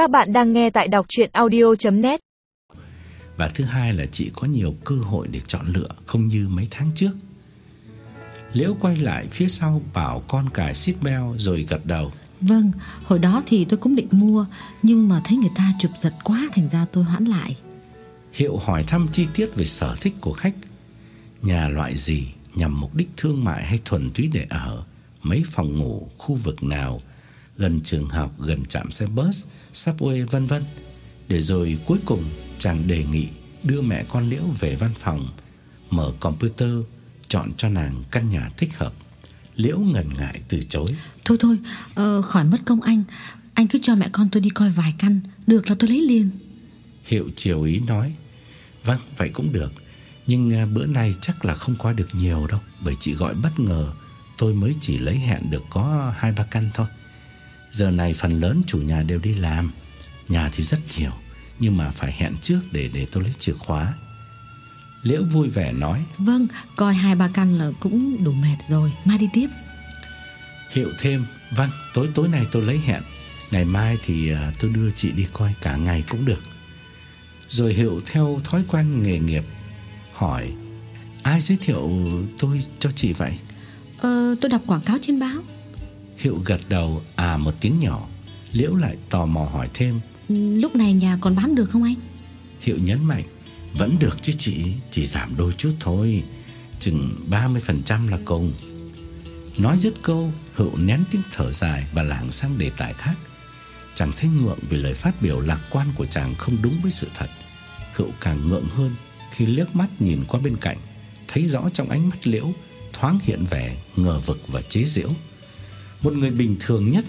Các bạn đang nghe tại đọc audio net Và thứ hai là chị có nhiều cơ hội để chọn lựa không như mấy tháng trước. Liễu quay lại phía sau bảo con cài seatbelt rồi gật đầu. Vâng, hồi đó thì tôi cũng định mua Nhưng mà thấy người ta chụp giật quá Thành ra tôi hoãn lại Hiệu hỏi thăm chi tiết về sở thích của khách Nhà loại gì Nhằm mục đích thương mại hay thuần túy để ở Mấy phòng ngủ Khu vực nào Gần trường học, gần trạm xe bus Subway vân vân. Để rồi cuối cùng chàng đề nghị Đưa mẹ con Liễu về văn phòng Mở computer Chọn cho nàng căn nhà thích hợp. Liễu ngần ngại từ chối. Thôi thôi, ờ, khỏi mất công anh. Anh cứ cho mẹ con tôi đi coi vài căn. Được là tôi lấy liền. Hiệu chiều ý nói. Vâng, vậy cũng được. Nhưng à, bữa nay chắc là không có được nhiều đâu. Bởi chị gọi bất ngờ. Tôi mới chỉ lấy hẹn được có hai ba căn thôi Giờ này phần lớn chủ nhà đều đi làm. Nhà thì rất nhiều Nhưng mà phải hẹn trước để để tôi lấy chìa khóa. Liễu vui vẻ nói Vâng, coi hai ba căn là cũng đủ mệt rồi. Mai đi tiếp. Hiệu thêm Vâng, tối tối nay tôi lấy hẹn. Ngày mai thì à, tôi đưa chị đi coi cả ngày cũng được. Rồi Hiệu theo thói quen nghề nghiệp Hỏi Ai giới thiệu tôi cho chị vậy? Ờ, tôi đọc quảng cáo trên báo Hiệu gật đầu à một tiếng nhỏ. Liễu lại tò mò hỏi thêm. Lúc này nhà còn bán được không anh? Hiệu nhấn mạnh Vẫn được chứ chị Chỉ giảm đôi chút thôi. Chừng 30% là cùng. Nói dứt câu Hữu nén tiếng thở dài Và lảng sang đề tài khác. Chàng thấy ngượng vì lời phát biểu lạc quan của chàng không đúng với sự thật. Hữu càng ngượng hơn Khi liếc mắt nhìn qua bên cạnh Thấy rõ trong ánh mắt liễu Thoáng hiện vẻ ngờ vực và chế giễu một người bình thường nhất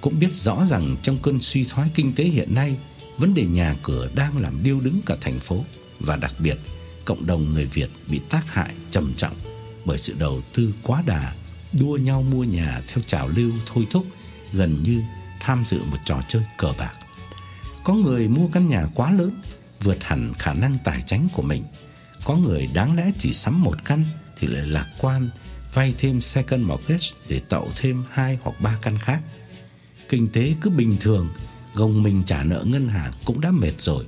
Cũng biết rõ rằng trong cơn suy thoái kinh tế hiện nay Vấn đề nhà cửa đang làm điêu đứng cả thành phố Và đặc biệt Cộng đồng người Việt bị tác hại trầm trọng Bởi sự đầu tư quá đà đua nhau mua nhà theo trào lưu thôi thúc, gần như tham dự một trò chơi cờ bạc. Có người mua căn nhà quá lớn, vượt hẳn khả năng tài chính của mình. Có người đáng lẽ chỉ sắm một căn thì lại lạc quan vay thêm second mortgage để tạo thêm hai hoặc ba căn khác. Kinh tế cứ bình thường, gồng mình trả nợ ngân hàng cũng đã mệt rồi,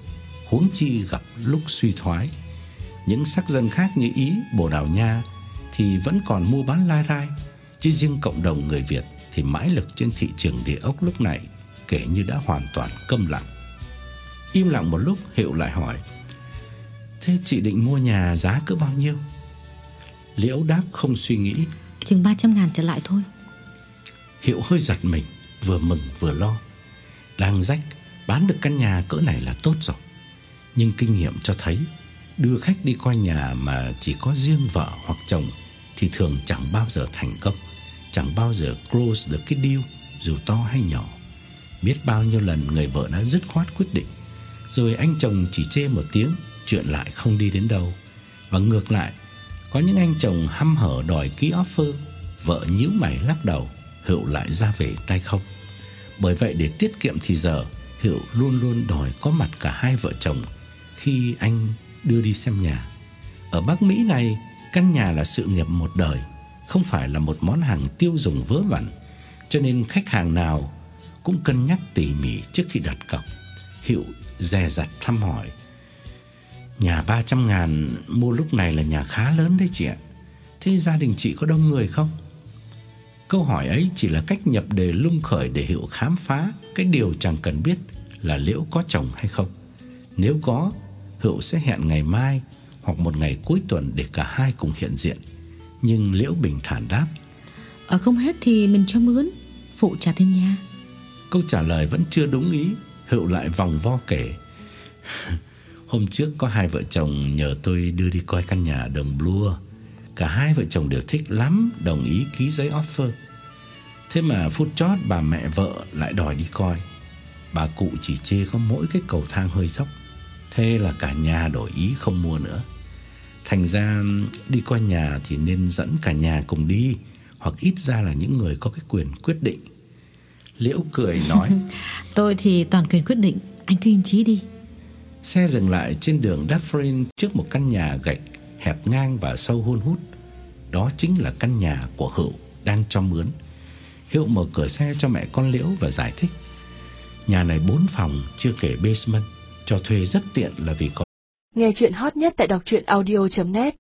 huống chi gặp lúc suy thoái. Những sắc dân khác như Ý, Bồ Đào Nha thì vẫn còn mua bán lai rai Chứ riêng cộng đồng người Việt thì mãi lực trên thị trường địa ốc lúc này kể như đã hoàn toàn câm lặng. Im lặng một lúc Hiệu lại hỏi Thế chị định mua nhà giá cỡ bao nhiêu? Liễu đáp không suy nghĩ. Chừng 300 ngàn trở lại thôi. Hiệu hơi giật mình Vừa mừng vừa lo. Đang rách Bán được căn nhà cỡ này là tốt rồi. Nhưng kinh nghiệm cho thấy Đưa khách đi coi nhà mà chỉ có riêng vợ hoặc chồng Thì thường chẳng bao giờ thành công. Chẳng bao giờ close được cái deal dù to hay nhỏ. Biết bao nhiêu lần người vợ đã dứt khoát quyết định, rồi anh chồng chỉ chê một tiếng, chuyện lại không đi đến đâu. Và ngược lại, có những anh chồng hăm hở đòi ký offer, vợ nhíu mày lắc đầu, Hữu lại ra về tay không. Bởi vậy để tiết kiệm thì giờ, Hữu luôn luôn đòi có mặt cả hai vợ chồng khi anh đưa đi xem nhà. Ở Bắc Mỹ này, căn nhà là sự nghiệp một đời không phải là một món hàng tiêu dùng vớ vẩn, cho nên khách hàng nào cũng cân nhắc tỉ mỉ trước khi đặt cọc. Hiệu dè dặt thăm hỏi. Nhà 300 ngàn mua lúc này là nhà khá lớn đấy chị ạ. Thế gia đình chị có đông người không? Câu hỏi ấy chỉ là cách nhập đề lung khởi để Hiệu khám phá cái điều chẳng cần biết là Liễu có chồng hay không. Nếu có, Hiệu sẽ hẹn ngày mai hoặc một ngày cuối tuần để cả hai cùng hiện diện. Nhưng Liễu bình thản đáp Ở không hết thì mình cho mướn Phụ trả tiền nhà Câu trả lời vẫn chưa đúng ý Hữu lại vòng vo kể Hôm trước có hai vợ chồng nhờ tôi đưa đi coi căn nhà đồng Blue Cả hai vợ chồng đều thích lắm, Đồng ý ký giấy offer. Thế mà phút chót bà mẹ vợ lại đòi đi coi. Bà cụ chỉ chê có mỗi cái cầu thang hơi dốc. Thế là cả nhà đổi ý không mua nữa. Thành ra, đi coi nhà thì nên dẫn cả nhà cùng đi, Hoặc ít ra là những người có cái quyền quyết định. Liễu cười nói, Tôi thì toàn quyền quyết định. Anh cứ yên trí đi. Xe dừng lại trên đường Dufferin Trước một căn nhà gạch hẹp ngang và sâu hun hút. Đó chính là căn nhà của Hữu Đang cho mướn. Hữu mở cửa xe cho mẹ con Liễu và giải thích. Nhà này bốn phòng chưa kể basement, cho thuê rất tiện là vì có Nghe chuyện hot nhất tại đọc truyện audio.net